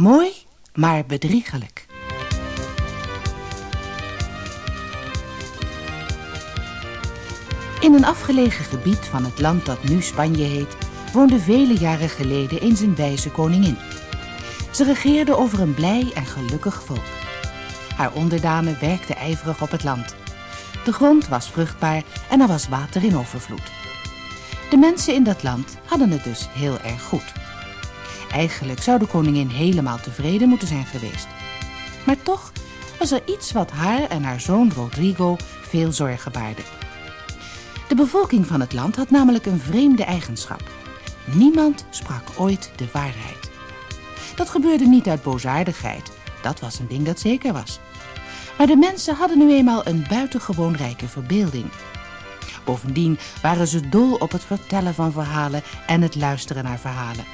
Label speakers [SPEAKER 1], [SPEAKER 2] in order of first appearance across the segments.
[SPEAKER 1] Mooi, maar bedriegelijk. In een afgelegen gebied van het land dat nu Spanje heet... woonde vele jaren geleden eens een wijze koningin. Ze regeerde over een blij en gelukkig volk. Haar onderdanen werkten ijverig op het land. De grond was vruchtbaar en er was water in overvloed. De mensen in dat land hadden het dus heel erg goed. Eigenlijk zou de koningin helemaal tevreden moeten zijn geweest. Maar toch was er iets wat haar en haar zoon Rodrigo veel zorgen baarde. De bevolking van het land had namelijk een vreemde eigenschap. Niemand sprak ooit de waarheid. Dat gebeurde niet uit boosaardigheid. Dat was een ding dat zeker was. Maar de mensen hadden nu eenmaal een buitengewoon rijke verbeelding. Bovendien waren ze dol op het vertellen van verhalen en het luisteren naar verhalen.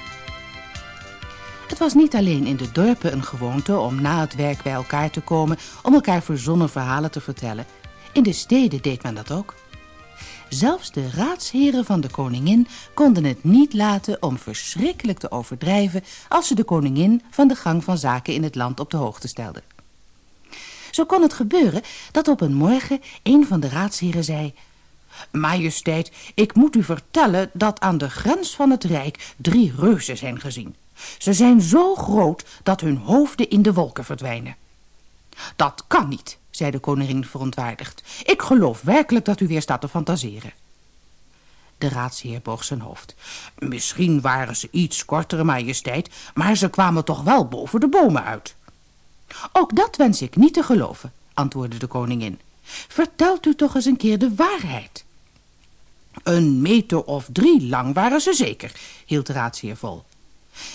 [SPEAKER 1] Het was niet alleen in de dorpen een gewoonte om na het werk bij elkaar te komen om elkaar verzonnen verhalen te vertellen. In de steden deed men dat ook. Zelfs de raadsheren van de koningin konden het niet laten om verschrikkelijk te overdrijven als ze de koningin van de gang van zaken in het land op de hoogte stelden. Zo kon het gebeuren dat op een morgen een van de raadsheren zei... Majesteit, ik moet u vertellen dat aan de grens van het rijk drie reuzen zijn gezien. Ze zijn zo groot dat hun hoofden in de wolken verdwijnen. Dat kan niet, zei de koningin verontwaardigd. Ik geloof werkelijk dat u weer staat te fantaseren. De raadsheer boog zijn hoofd. Misschien waren ze iets kortere majesteit, maar ze kwamen toch wel boven de bomen uit. Ook dat wens ik niet te geloven, antwoordde de koningin. Vertelt u toch eens een keer de waarheid. Een meter of drie lang waren ze zeker, hield de raadsheer vol.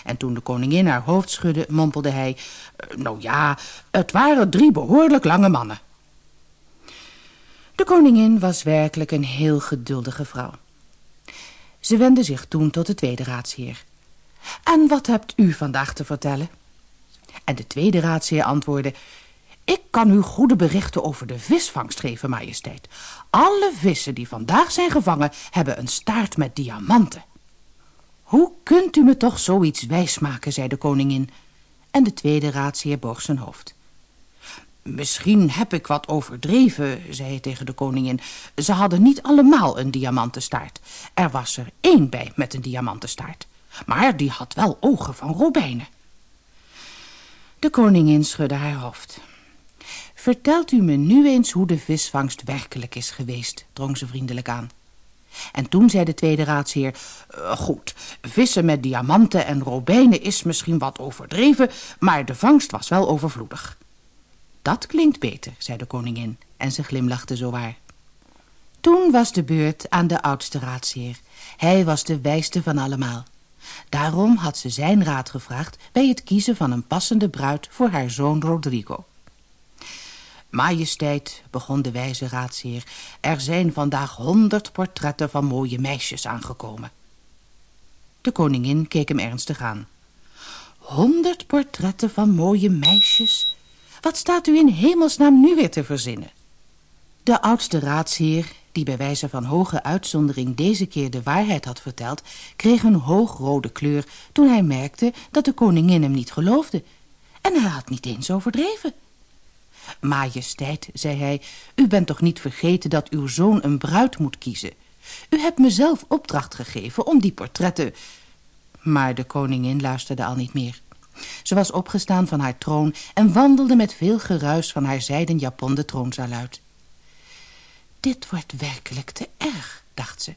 [SPEAKER 1] En toen de koningin haar hoofd schudde, mompelde hij... Eh, nou ja, het waren drie behoorlijk lange mannen. De koningin was werkelijk een heel geduldige vrouw. Ze wendde zich toen tot de tweede raadsheer. En wat hebt u vandaag te vertellen? En de tweede raadsheer antwoordde... Ik kan u goede berichten over de visvangst geven, majesteit. Alle vissen die vandaag zijn gevangen hebben een staart met diamanten. Hoe kunt u me toch zoiets wijsmaken, zei de koningin. En de tweede raadsheer boog zijn hoofd. Misschien heb ik wat overdreven, zei hij tegen de koningin. Ze hadden niet allemaal een diamantenstaart. Er was er één bij met een diamantenstaart. Maar die had wel ogen van robijnen. De koningin schudde haar hoofd. Vertelt u me nu eens hoe de visvangst werkelijk is geweest, drong ze vriendelijk aan. En toen zei de tweede raadsheer... Uh, goed, vissen met diamanten en robijnen is misschien wat overdreven... maar de vangst was wel overvloedig. Dat klinkt beter, zei de koningin, en ze glimlachte zowaar. Toen was de beurt aan de oudste raadsheer. Hij was de wijste van allemaal. Daarom had ze zijn raad gevraagd bij het kiezen van een passende bruid voor haar zoon Rodrigo. Majesteit, begon de wijze raadsheer, er zijn vandaag honderd portretten van mooie meisjes aangekomen. De koningin keek hem ernstig aan. Honderd portretten van mooie meisjes? Wat staat u in hemelsnaam nu weer te verzinnen? De oudste raadsheer, die bij wijze van hoge uitzondering deze keer de waarheid had verteld, kreeg een hoogrode kleur toen hij merkte dat de koningin hem niet geloofde. En hij had niet eens overdreven. Majesteit, zei hij, u bent toch niet vergeten dat uw zoon een bruid moet kiezen. U hebt me zelf opdracht gegeven om die portretten... Maar de koningin luisterde al niet meer. Ze was opgestaan van haar troon en wandelde met veel geruis van haar zijden japon de troonzaal uit. Dit wordt werkelijk te erg, dacht ze.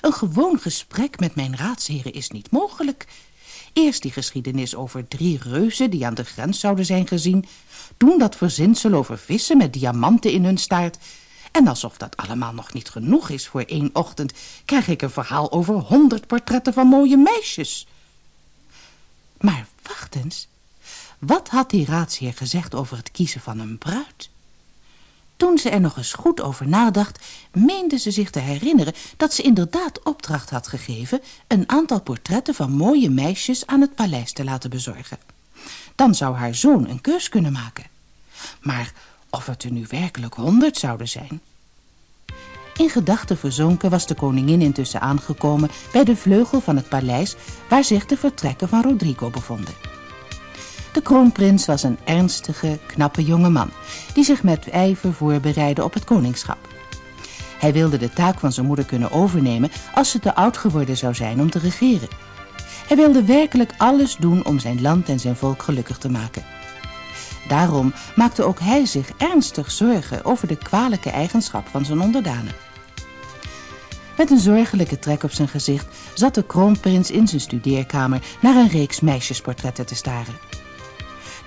[SPEAKER 1] Een gewoon gesprek met mijn raadsheren is niet mogelijk. Eerst die geschiedenis over drie reuzen die aan de grens zouden zijn gezien. Toen dat verzinsel over vissen met diamanten in hun staart. En alsof dat allemaal nog niet genoeg is voor één ochtend... krijg ik een verhaal over honderd portretten van mooie meisjes. Maar wacht eens. Wat had die raadsheer gezegd over het kiezen van een bruid? Toen ze er nog eens goed over nadacht, meende ze zich te herinneren dat ze inderdaad opdracht had gegeven een aantal portretten van mooie meisjes aan het paleis te laten bezorgen. Dan zou haar zoon een keus kunnen maken. Maar of het er nu werkelijk honderd zouden zijn? In gedachten verzonken was de koningin intussen aangekomen bij de vleugel van het paleis waar zich de vertrekken van Rodrigo bevonden. De kroonprins was een ernstige, knappe jonge man... die zich met ijver voorbereidde op het koningschap. Hij wilde de taak van zijn moeder kunnen overnemen... als ze te oud geworden zou zijn om te regeren. Hij wilde werkelijk alles doen om zijn land en zijn volk gelukkig te maken. Daarom maakte ook hij zich ernstig zorgen over de kwalijke eigenschap van zijn onderdanen. Met een zorgelijke trek op zijn gezicht zat de kroonprins in zijn studeerkamer naar een reeks meisjesportretten te staren.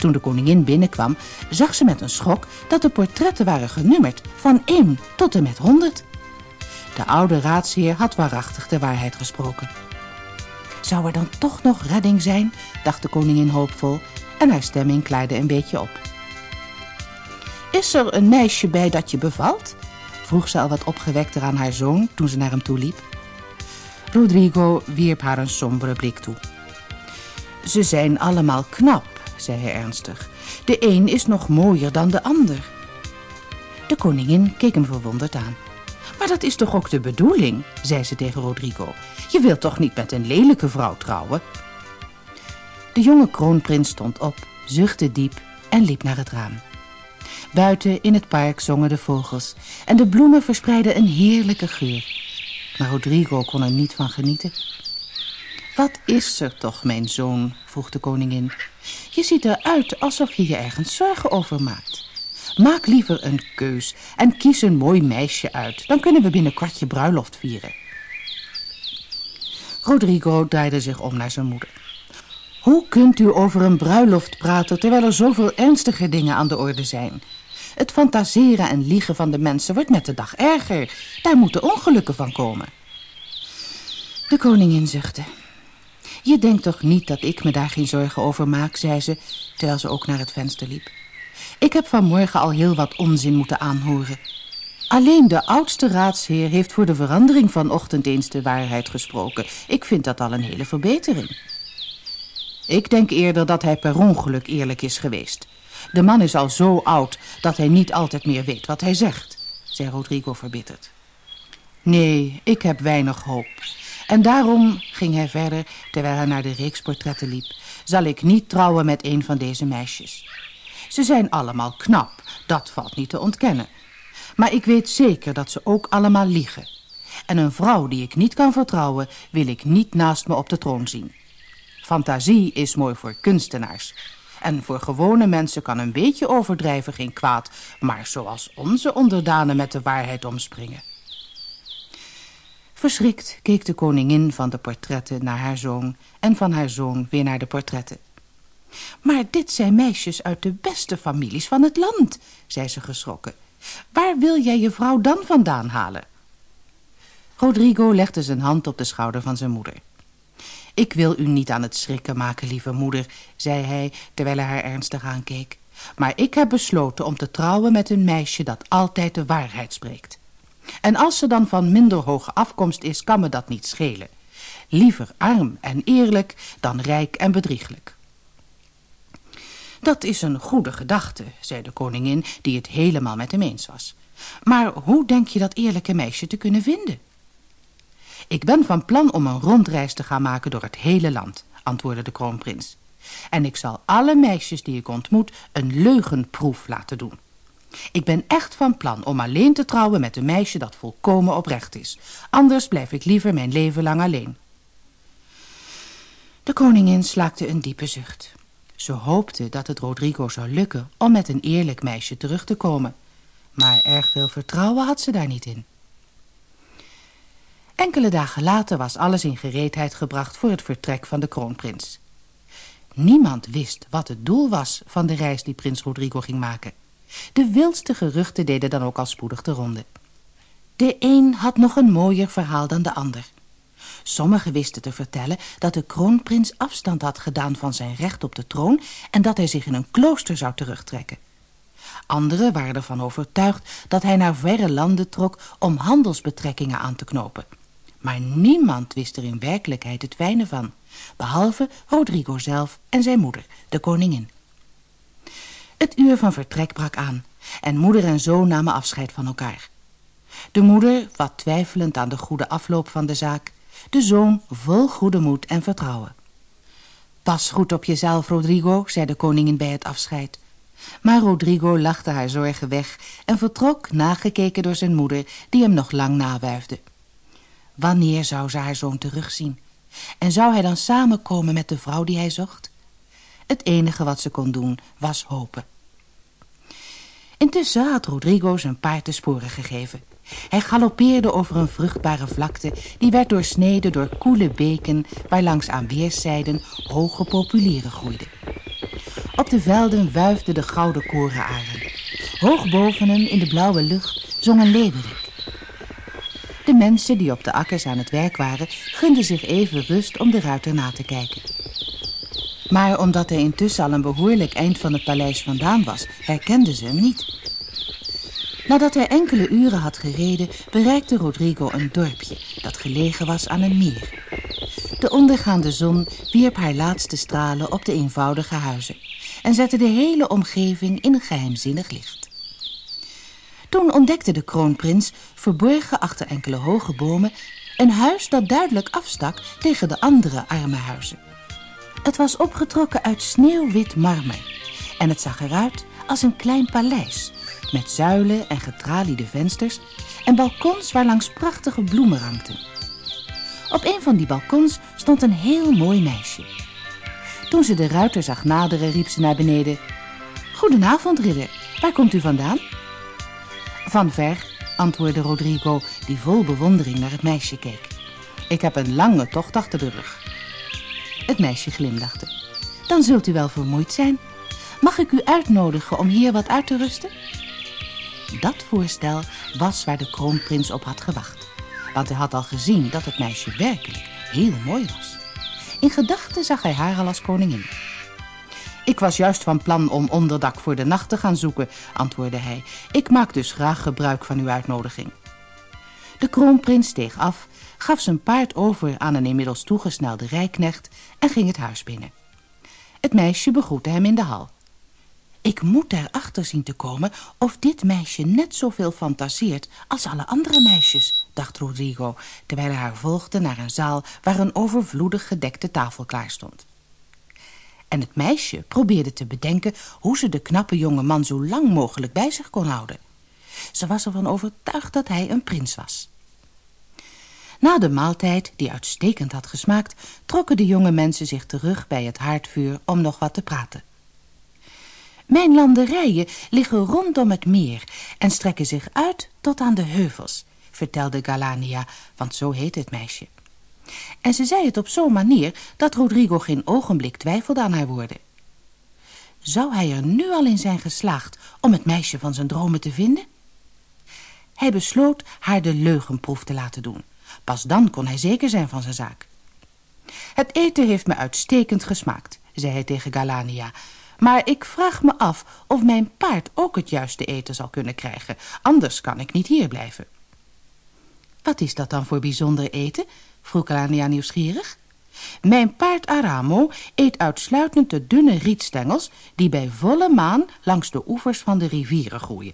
[SPEAKER 1] Toen de koningin binnenkwam, zag ze met een schok dat de portretten waren genummerd van 1 tot en met 100. De oude raadsheer had waarachtig de waarheid gesproken. Zou er dan toch nog redding zijn, dacht de koningin hoopvol en haar stemming klaarde een beetje op. Is er een meisje bij dat je bevalt? vroeg ze al wat opgewekter aan haar zoon toen ze naar hem toe liep. Rodrigo wierp haar een sombere blik toe. Ze zijn allemaal knap, zei hij ernstig. De een is nog mooier dan de ander. De koningin keek hem verwonderd aan. Maar dat is toch ook de bedoeling, zei ze tegen Rodrigo. Je wilt toch niet met een lelijke vrouw trouwen? De jonge kroonprins stond op, zuchtte diep en liep naar het raam. Buiten in het park zongen de vogels en de bloemen verspreidden een heerlijke geur. Maar Rodrigo kon er niet van genieten. Wat is er toch, mijn zoon? vroeg de koningin. Je ziet eruit alsof je je ergens zorgen over maakt. Maak liever een keus en kies een mooi meisje uit. Dan kunnen we binnenkort je bruiloft vieren. Rodrigo draaide zich om naar zijn moeder. Hoe kunt u over een bruiloft praten terwijl er zoveel ernstige dingen aan de orde zijn? Het fantaseren en liegen van de mensen wordt met de dag erger. Daar moeten ongelukken van komen. De koningin zuchtte. Je denkt toch niet dat ik me daar geen zorgen over maak, zei ze, terwijl ze ook naar het venster liep. Ik heb vanmorgen al heel wat onzin moeten aanhoren. Alleen de oudste raadsheer heeft voor de verandering van ochtend eens de waarheid gesproken. Ik vind dat al een hele verbetering. Ik denk eerder dat hij per ongeluk eerlijk is geweest. De man is al zo oud dat hij niet altijd meer weet wat hij zegt, zei Rodrigo verbitterd. Nee, ik heb weinig hoop. En daarom, ging hij verder, terwijl hij naar de reeks portretten liep, zal ik niet trouwen met een van deze meisjes. Ze zijn allemaal knap, dat valt niet te ontkennen. Maar ik weet zeker dat ze ook allemaal liegen. En een vrouw die ik niet kan vertrouwen, wil ik niet naast me op de troon zien. Fantasie is mooi voor kunstenaars. En voor gewone mensen kan een beetje overdrijven geen kwaad, maar zoals onze onderdanen met de waarheid omspringen. Verschrikt keek de koningin van de portretten naar haar zoon en van haar zoon weer naar de portretten. Maar dit zijn meisjes uit de beste families van het land, zei ze geschrokken. Waar wil jij je vrouw dan vandaan halen? Rodrigo legde zijn hand op de schouder van zijn moeder. Ik wil u niet aan het schrikken maken, lieve moeder, zei hij, terwijl hij haar ernstig aankeek. Maar ik heb besloten om te trouwen met een meisje dat altijd de waarheid spreekt. En als ze dan van minder hoge afkomst is, kan me dat niet schelen. Liever arm en eerlijk dan rijk en bedrieglijk. Dat is een goede gedachte, zei de koningin, die het helemaal met hem eens was. Maar hoe denk je dat eerlijke meisje te kunnen vinden? Ik ben van plan om een rondreis te gaan maken door het hele land, antwoordde de kroonprins. En ik zal alle meisjes die ik ontmoet een leugenproef laten doen. Ik ben echt van plan om alleen te trouwen met een meisje dat volkomen oprecht is. Anders blijf ik liever mijn leven lang alleen. De koningin slaakte een diepe zucht. Ze hoopte dat het Rodrigo zou lukken om met een eerlijk meisje terug te komen. Maar erg veel vertrouwen had ze daar niet in. Enkele dagen later was alles in gereedheid gebracht voor het vertrek van de kroonprins. Niemand wist wat het doel was van de reis die prins Rodrigo ging maken. De wildste geruchten deden dan ook al spoedig de ronde. De een had nog een mooier verhaal dan de ander. Sommigen wisten te vertellen dat de kroonprins afstand had gedaan van zijn recht op de troon en dat hij zich in een klooster zou terugtrekken. Anderen waren ervan overtuigd dat hij naar verre landen trok om handelsbetrekkingen aan te knopen. Maar niemand wist er in werkelijkheid het fijne van, behalve Rodrigo zelf en zijn moeder, de koningin. Het uur van vertrek brak aan en moeder en zoon namen afscheid van elkaar. De moeder wat twijfelend aan de goede afloop van de zaak, de zoon vol goede moed en vertrouwen. Pas goed op jezelf, Rodrigo, zei de koningin bij het afscheid. Maar Rodrigo lachte haar zorgen weg en vertrok, nagekeken door zijn moeder, die hem nog lang nawuifde. Wanneer zou ze haar zoon terugzien? En zou hij dan samenkomen met de vrouw die hij zocht? Het enige wat ze kon doen, was hopen. Intussen had Rodrigo zijn paard de sporen gegeven. Hij galoppeerde over een vruchtbare vlakte... die werd doorsneden door koele beken... waar langs aan weerszijden hoge populieren groeiden. Op de velden wuifde de gouden korenaren. Hoog boven hem in de blauwe lucht zong een leeuwerik. De mensen die op de akkers aan het werk waren... gunden zich even rust om de ruiter na te kijken. Maar omdat hij intussen al een behoorlijk eind van het paleis vandaan was... herkenden ze hem niet. Nadat hij enkele uren had gereden, bereikte Rodrigo een dorpje dat gelegen was aan een meer. De ondergaande zon wierp haar laatste stralen op de eenvoudige huizen en zette de hele omgeving in een geheimzinnig licht. Toen ontdekte de kroonprins, verborgen achter enkele hoge bomen, een huis dat duidelijk afstak tegen de andere arme huizen. Het was opgetrokken uit sneeuwwit marmer en het zag eruit als een klein paleis met zuilen en getraliede vensters en balkons waar langs prachtige bloemen rankten. Op een van die balkons stond een heel mooi meisje. Toen ze de ruiter zag naderen, riep ze naar beneden. Goedenavond, ridder. Waar komt u vandaan? Van ver, antwoordde Rodrigo, die vol bewondering naar het meisje keek. Ik heb een lange tocht achter de rug. Het meisje glimlachte. Dan zult u wel vermoeid zijn. Mag ik u uitnodigen om hier wat uit te rusten? Dat voorstel was waar de kroonprins op had gewacht. Want hij had al gezien dat het meisje werkelijk heel mooi was. In gedachten zag hij haar al als koningin. Ik was juist van plan om onderdak voor de nacht te gaan zoeken, antwoordde hij. Ik maak dus graag gebruik van uw uitnodiging. De kroonprins steeg af, gaf zijn paard over aan een inmiddels toegesnelde rijknecht en ging het huis binnen. Het meisje begroette hem in de hal. Ik moet erachter zien te komen of dit meisje net zoveel fantaseert als alle andere meisjes, dacht Rodrigo, terwijl hij haar volgde naar een zaal waar een overvloedig gedekte tafel klaar stond. En het meisje probeerde te bedenken hoe ze de knappe jonge man zo lang mogelijk bij zich kon houden. Ze was ervan overtuigd dat hij een prins was. Na de maaltijd, die uitstekend had gesmaakt, trokken de jonge mensen zich terug bij het haardvuur om nog wat te praten. Mijn landerijen liggen rondom het meer en strekken zich uit tot aan de heuvels, vertelde Galania, want zo heet het meisje. En ze zei het op zo'n manier dat Rodrigo geen ogenblik twijfelde aan haar woorden. Zou hij er nu al in zijn geslaagd om het meisje van zijn dromen te vinden? Hij besloot haar de leugenproef te laten doen. Pas dan kon hij zeker zijn van zijn zaak. Het eten heeft me uitstekend gesmaakt, zei hij tegen Galania, maar ik vraag me af of mijn paard ook het juiste eten zal kunnen krijgen. Anders kan ik niet hier blijven. Wat is dat dan voor bijzonder eten? vroeg Alania nieuwsgierig. Mijn paard Aramo eet uitsluitend de dunne rietstengels... die bij volle maan langs de oevers van de rivieren groeien.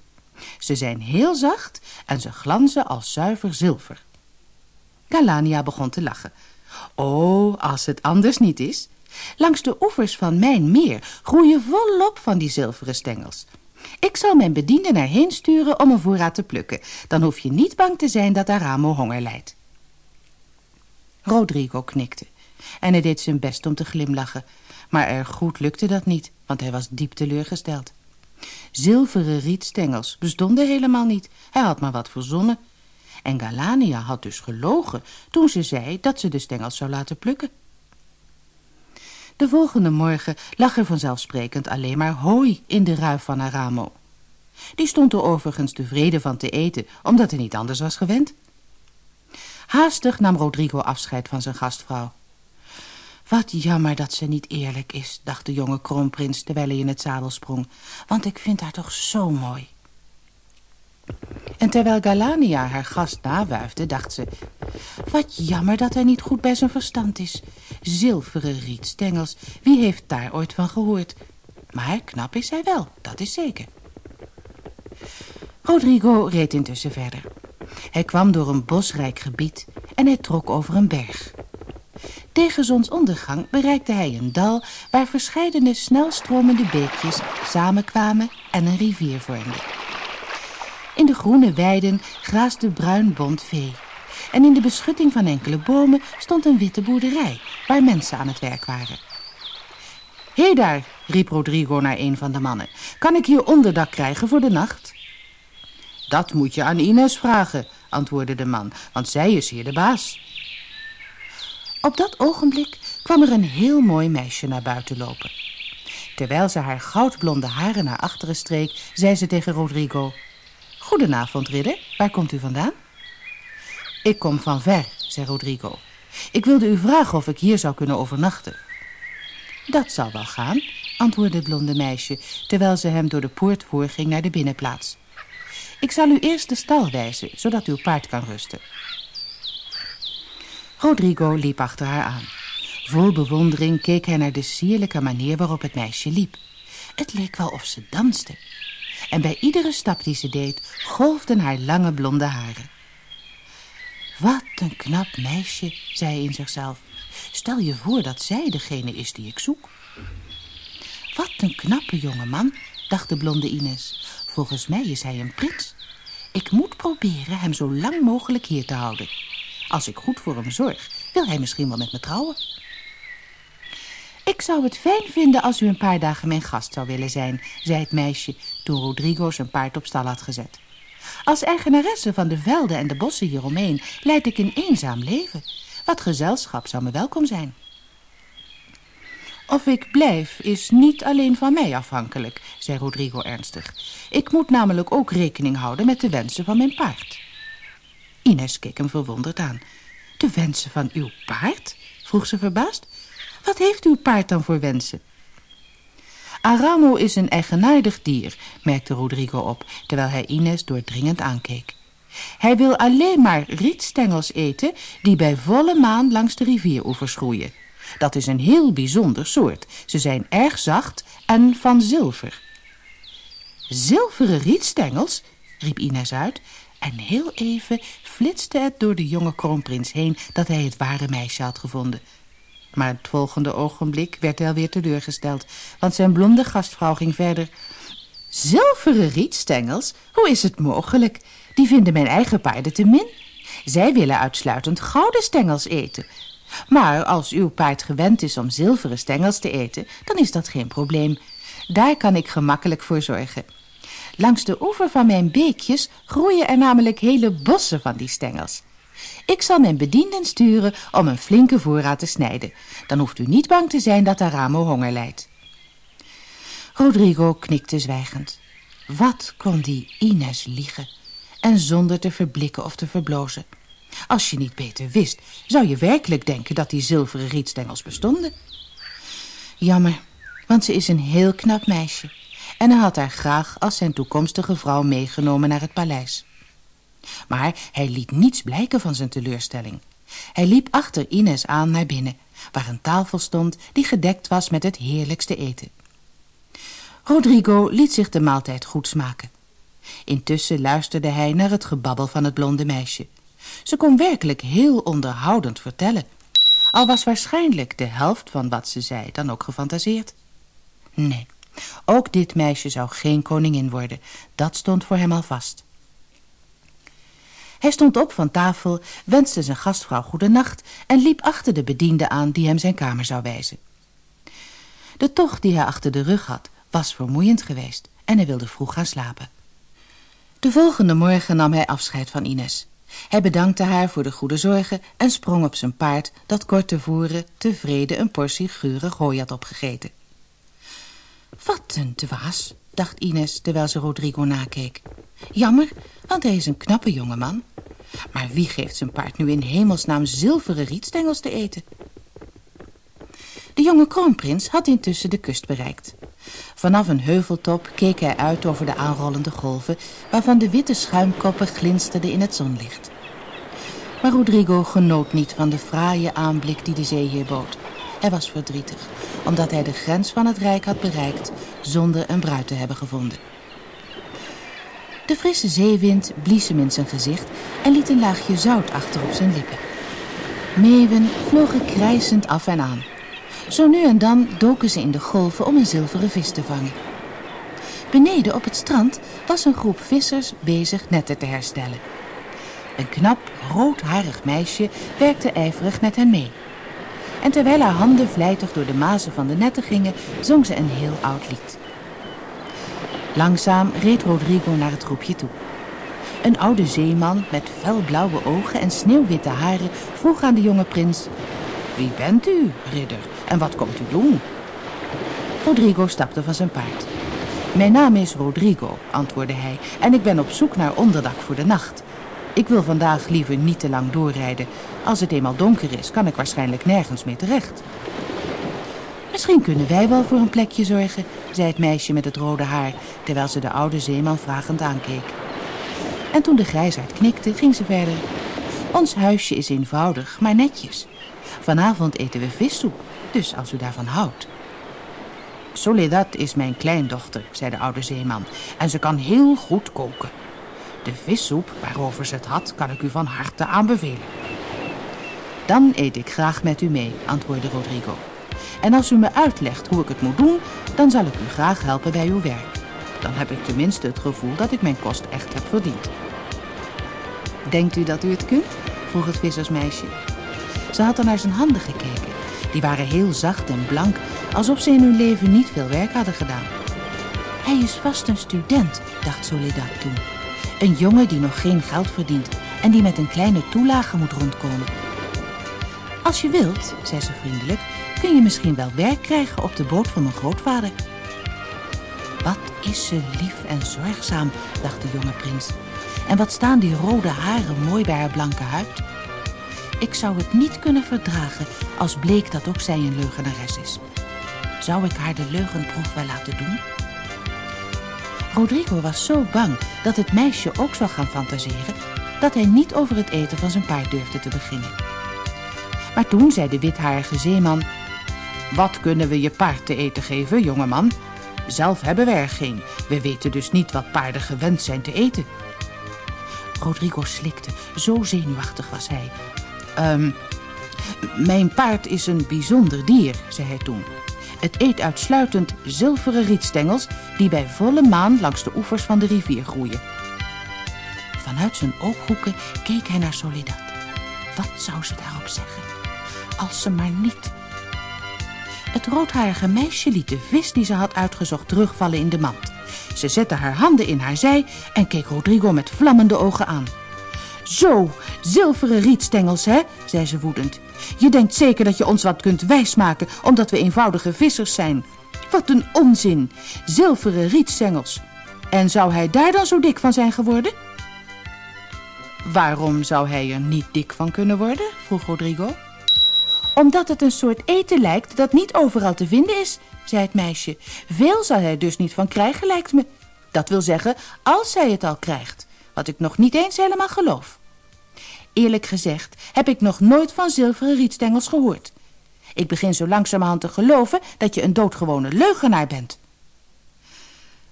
[SPEAKER 1] Ze zijn heel zacht en ze glanzen als zuiver zilver. Galania begon te lachen. Oh, als het anders niet is, Langs de oevers van mijn meer groeien volop van die zilveren stengels. Ik zal mijn bediende erheen sturen om een voorraad te plukken. Dan hoef je niet bang te zijn dat Aramo honger lijdt. Rodrigo knikte en hij deed zijn best om te glimlachen. Maar erg goed lukte dat niet, want hij was diep teleurgesteld. Zilveren rietstengels bestonden helemaal niet. Hij had maar wat verzonnen. En Galania had dus gelogen toen ze zei dat ze de stengels zou laten plukken. De volgende morgen lag er vanzelfsprekend alleen maar hooi in de ruif van Aramo. Die stond er overigens tevreden van te eten, omdat hij niet anders was gewend. Haastig nam Rodrigo afscheid van zijn gastvrouw. Wat jammer dat ze niet eerlijk is, dacht de jonge kroonprins terwijl hij in het zadel sprong, want ik vind haar toch zo mooi. En terwijl Galania haar gast nawuifde, dacht ze... Wat jammer dat hij niet goed bij zijn verstand is. Zilveren rietstengels, wie heeft daar ooit van gehoord? Maar knap is hij wel, dat is zeker. Rodrigo reed intussen verder. Hij kwam door een bosrijk gebied en hij trok over een berg. Tegen zonsondergang bereikte hij een dal waar verscheidene snelstromende beekjes samenkwamen en een rivier vormden. In de groene weiden graasde bruin bont vee. En in de beschutting van enkele bomen stond een witte boerderij waar mensen aan het werk waren. Hé daar, riep Rodrigo naar een van de mannen. Kan ik hier onderdak krijgen voor de nacht? Dat moet je aan Ines vragen, antwoordde de man, want zij is hier de baas. Op dat ogenblik kwam er een heel mooi meisje naar buiten lopen. Terwijl ze haar goudblonde haren naar achteren streek, zei ze tegen Rodrigo... Goedenavond, ridder. Waar komt u vandaan? Ik kom van ver, zei Rodrigo. Ik wilde u vragen of ik hier zou kunnen overnachten. Dat zal wel gaan, antwoordde het blonde meisje... terwijl ze hem door de poort voorging naar de binnenplaats. Ik zal u eerst de stal wijzen, zodat uw paard kan rusten. Rodrigo liep achter haar aan. Vol bewondering keek hij naar de sierlijke manier waarop het meisje liep. Het leek wel of ze danste. En bij iedere stap die ze deed, golfden haar lange blonde haren. Wat een knap meisje, zei hij in zichzelf. Stel je voor dat zij degene is die ik zoek. Wat een knappe jonge man, dacht de blonde Ines. Volgens mij is hij een prins. Ik moet proberen hem zo lang mogelijk hier te houden. Als ik goed voor hem zorg, wil hij misschien wel met me trouwen. Ik zou het fijn vinden als u een paar dagen mijn gast zou willen zijn, zei het meisje toen Rodrigo zijn paard op stal had gezet. Als eigenaresse van de velden en de bossen hieromheen leid ik een eenzaam leven. Wat gezelschap zou me welkom zijn. Of ik blijf is niet alleen van mij afhankelijk, zei Rodrigo ernstig. Ik moet namelijk ook rekening houden met de wensen van mijn paard. Ines keek hem verwonderd aan. De wensen van uw paard? vroeg ze verbaasd. Wat heeft uw paard dan voor wensen? Aramo is een eigenaardig dier, merkte Rodrigo op, terwijl hij Ines doordringend aankeek. Hij wil alleen maar rietstengels eten die bij volle maan langs de rivieroevers groeien. Dat is een heel bijzonder soort. Ze zijn erg zacht en van zilver. Zilveren rietstengels? riep Ines uit. En heel even flitste het door de jonge kroonprins heen dat hij het ware meisje had gevonden. Maar het volgende ogenblik werd hij alweer teleurgesteld, want zijn blonde gastvrouw ging verder. Zilveren rietstengels? Hoe is het mogelijk? Die vinden mijn eigen paarden te min. Zij willen uitsluitend gouden stengels eten. Maar als uw paard gewend is om zilveren stengels te eten, dan is dat geen probleem. Daar kan ik gemakkelijk voor zorgen. Langs de oever van mijn beekjes groeien er namelijk hele bossen van die stengels. Ik zal mijn bedienden sturen om een flinke voorraad te snijden. Dan hoeft u niet bang te zijn dat Aramo honger lijdt. Rodrigo knikte zwijgend. Wat kon die Ines liegen? En zonder te verblikken of te verblozen. Als je niet beter wist, zou je werkelijk denken dat die zilveren rietstengels bestonden. Jammer, want ze is een heel knap meisje. En hij had haar graag als zijn toekomstige vrouw meegenomen naar het paleis. Maar hij liet niets blijken van zijn teleurstelling. Hij liep achter Ines aan naar binnen, waar een tafel stond die gedekt was met het heerlijkste eten. Rodrigo liet zich de maaltijd goed smaken. Intussen luisterde hij naar het gebabbel van het blonde meisje. Ze kon werkelijk heel onderhoudend vertellen. Al was waarschijnlijk de helft van wat ze zei dan ook gefantaseerd. Nee, ook dit meisje zou geen koningin worden. Dat stond voor hem al vast. Hij stond op van tafel, wenste zijn gastvrouw goedenacht en liep achter de bediende aan die hem zijn kamer zou wijzen. De tocht die hij achter de rug had, was vermoeiend geweest en hij wilde vroeg gaan slapen. De volgende morgen nam hij afscheid van Ines. Hij bedankte haar voor de goede zorgen en sprong op zijn paard dat kort tevoren tevreden een portie geurig hooi had opgegeten. Wat een dwaas, dacht Ines terwijl ze Rodrigo nakeek. Jammer, want hij is een knappe jongeman. Maar wie geeft zijn paard nu in hemelsnaam zilveren rietstengels te eten? De jonge kroonprins had intussen de kust bereikt. Vanaf een heuveltop keek hij uit over de aanrollende golven... waarvan de witte schuimkoppen glinsterden in het zonlicht. Maar Rodrigo genoot niet van de fraaie aanblik die de zee hier bood. Hij was verdrietig, omdat hij de grens van het rijk had bereikt... zonder een bruid te hebben gevonden. De frisse zeewind blies hem in zijn gezicht en liet een laagje zout achter op zijn lippen. Meeuwen vlogen krijsend af en aan. Zo nu en dan doken ze in de golven om een zilveren vis te vangen. Beneden op het strand was een groep vissers bezig netten te herstellen. Een knap, roodharig meisje werkte ijverig met hen mee. En terwijl haar handen vlijtig door de mazen van de netten gingen, zong ze een heel oud lied. Langzaam reed Rodrigo naar het groepje toe. Een oude zeeman met felblauwe ogen en sneeuwwitte haren vroeg aan de jonge prins... Wie bent u, ridder, en wat komt u doen? Rodrigo stapte van zijn paard. Mijn naam is Rodrigo, antwoordde hij, en ik ben op zoek naar onderdak voor de nacht. Ik wil vandaag liever niet te lang doorrijden. Als het eenmaal donker is, kan ik waarschijnlijk nergens meer terecht. Misschien kunnen wij wel voor een plekje zorgen, zei het meisje met het rode haar, terwijl ze de oude zeeman vragend aankeek. En toen de grijsaard knikte, ging ze verder. Ons huisje is eenvoudig, maar netjes. Vanavond eten we vissoep, dus als u daarvan houdt. Soledad is mijn kleindochter, zei de oude zeeman, en ze kan heel goed koken. De vissoep waarover ze het had, kan ik u van harte aanbevelen. Dan eet ik graag met u mee, antwoordde Rodrigo. En als u me uitlegt hoe ik het moet doen, dan zal ik u graag helpen bij uw werk. Dan heb ik tenminste het gevoel dat ik mijn kost echt heb verdiend. Denkt u dat u het kunt? vroeg het vissersmeisje. Ze had dan naar zijn handen gekeken. Die waren heel zacht en blank, alsof ze in hun leven niet veel werk hadden gedaan. Hij is vast een student, dacht Soledad toen. Een jongen die nog geen geld verdient en die met een kleine toelage moet rondkomen. Als je wilt, zei ze vriendelijk, kun je misschien wel werk krijgen op de boot van mijn grootvader. Wat is ze lief en zorgzaam, dacht de jonge prins. En wat staan die rode haren mooi bij haar blanke huid. Ik zou het niet kunnen verdragen als bleek dat ook zij een leugenares is. Zou ik haar de leugenproef wel laten doen? Rodrigo was zo bang dat het meisje ook zou gaan fantaseren... dat hij niet over het eten van zijn paard durfde te beginnen. Maar toen zei de witharige zeeman... Wat kunnen we je paard te eten geven, jongeman? Zelf hebben we er geen. We weten dus niet wat paarden gewend zijn te eten. Rodrigo slikte. Zo zenuwachtig was hij. Um, mijn paard is een bijzonder dier, zei hij toen. Het eet uitsluitend zilveren rietstengels die bij volle maan langs de oevers van de rivier groeien. Vanuit zijn ooghoeken keek hij naar Soledad. Wat zou ze daarop zeggen? Als ze maar niet... Het roodharige meisje liet de vis die ze had uitgezocht terugvallen in de mand. Ze zette haar handen in haar zij en keek Rodrigo met vlammende ogen aan. Zo, zilveren rietstengels, hè, zei ze woedend. Je denkt zeker dat je ons wat kunt wijsmaken, omdat we eenvoudige vissers zijn. Wat een onzin, zilveren rietstengels. En zou hij daar dan zo dik van zijn geworden? Waarom zou hij er niet dik van kunnen worden? vroeg Rodrigo. Omdat het een soort eten lijkt dat niet overal te vinden is, zei het meisje. Veel zal hij dus niet van krijgen, lijkt me. Dat wil zeggen, als hij het al krijgt, wat ik nog niet eens helemaal geloof. Eerlijk gezegd heb ik nog nooit van zilveren rietstengels gehoord. Ik begin zo langzamerhand te geloven dat je een doodgewone leugenaar bent.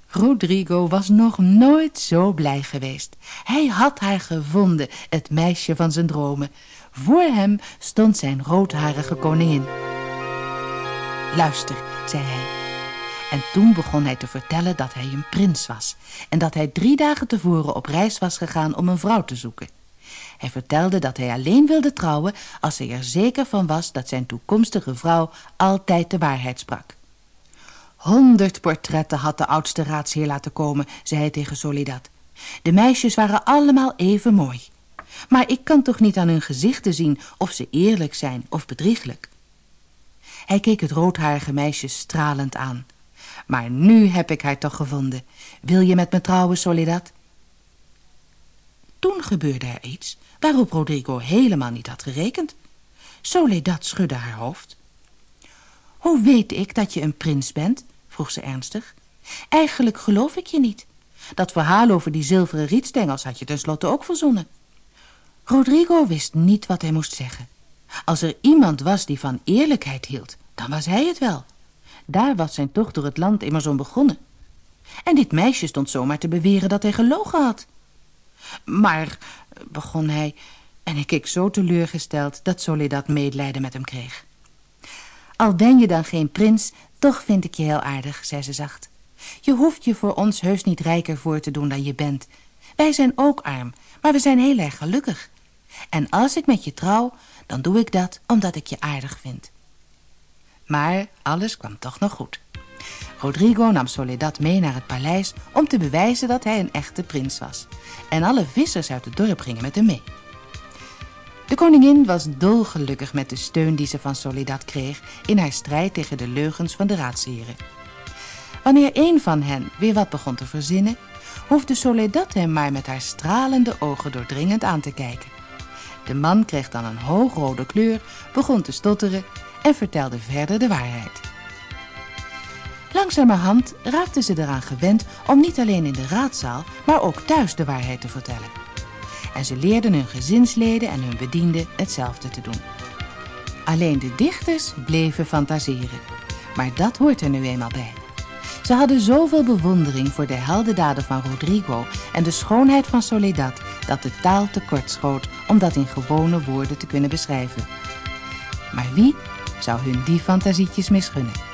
[SPEAKER 1] Rodrigo was nog nooit zo blij geweest. Hij had haar gevonden, het meisje van zijn dromen. Voor hem stond zijn roodharige koningin. Luister, zei hij. En toen begon hij te vertellen dat hij een prins was... en dat hij drie dagen tevoren op reis was gegaan om een vrouw te zoeken. Hij vertelde dat hij alleen wilde trouwen als hij er zeker van was dat zijn toekomstige vrouw altijd de waarheid sprak. Honderd portretten had de oudste raadsheer laten komen, zei hij tegen Soledad. De meisjes waren allemaal even mooi. Maar ik kan toch niet aan hun gezichten zien of ze eerlijk zijn of bedrieglijk. Hij keek het roodharige meisje stralend aan. Maar nu heb ik haar toch gevonden. Wil je met me trouwen, Soledad? Toen gebeurde er iets waarop Rodrigo helemaal niet had gerekend. Soledad schudde haar hoofd. Hoe weet ik dat je een prins bent? vroeg ze ernstig. Eigenlijk geloof ik je niet. Dat verhaal over die zilveren rietstengels had je tenslotte ook verzonnen. Rodrigo wist niet wat hij moest zeggen. Als er iemand was die van eerlijkheid hield, dan was hij het wel. Daar was zijn tocht door het land immers om begonnen. En dit meisje stond zomaar te beweren dat hij gelogen had. Maar, begon hij, En ik keek zo teleurgesteld dat Soledad medelijden met hem kreeg. Al ben je dan geen prins, toch vind ik je heel aardig, zei ze zacht. Je hoeft je voor ons heus niet rijker voor te doen dan je bent. Wij zijn ook arm, maar we zijn heel erg gelukkig. En als ik met je trouw, dan doe ik dat omdat ik je aardig vind. Maar alles kwam toch nog goed. Rodrigo nam Soledad mee naar het paleis om te bewijzen dat hij een echte prins was. En alle vissers uit het dorp gingen met hem mee. De koningin was dolgelukkig met de steun die ze van Soledad kreeg in haar strijd tegen de leugens van de raadsheren. Wanneer een van hen weer wat begon te verzinnen, hoefde Soledad hem maar met haar stralende ogen doordringend aan te kijken. De man kreeg dan een hoogrode kleur, begon te stotteren en vertelde verder de waarheid. Langzamerhand raakten ze eraan gewend om niet alleen in de raadzaal, maar ook thuis de waarheid te vertellen. En ze leerden hun gezinsleden en hun bedienden hetzelfde te doen. Alleen de dichters bleven fantaseren. Maar dat hoort er nu eenmaal bij. Ze hadden zoveel bewondering voor de heldendaden van Rodrigo en de schoonheid van Soledad dat de taal tekort schoot om dat in gewone woorden te kunnen beschrijven. Maar wie zou hun die fantasietjes misgunnen?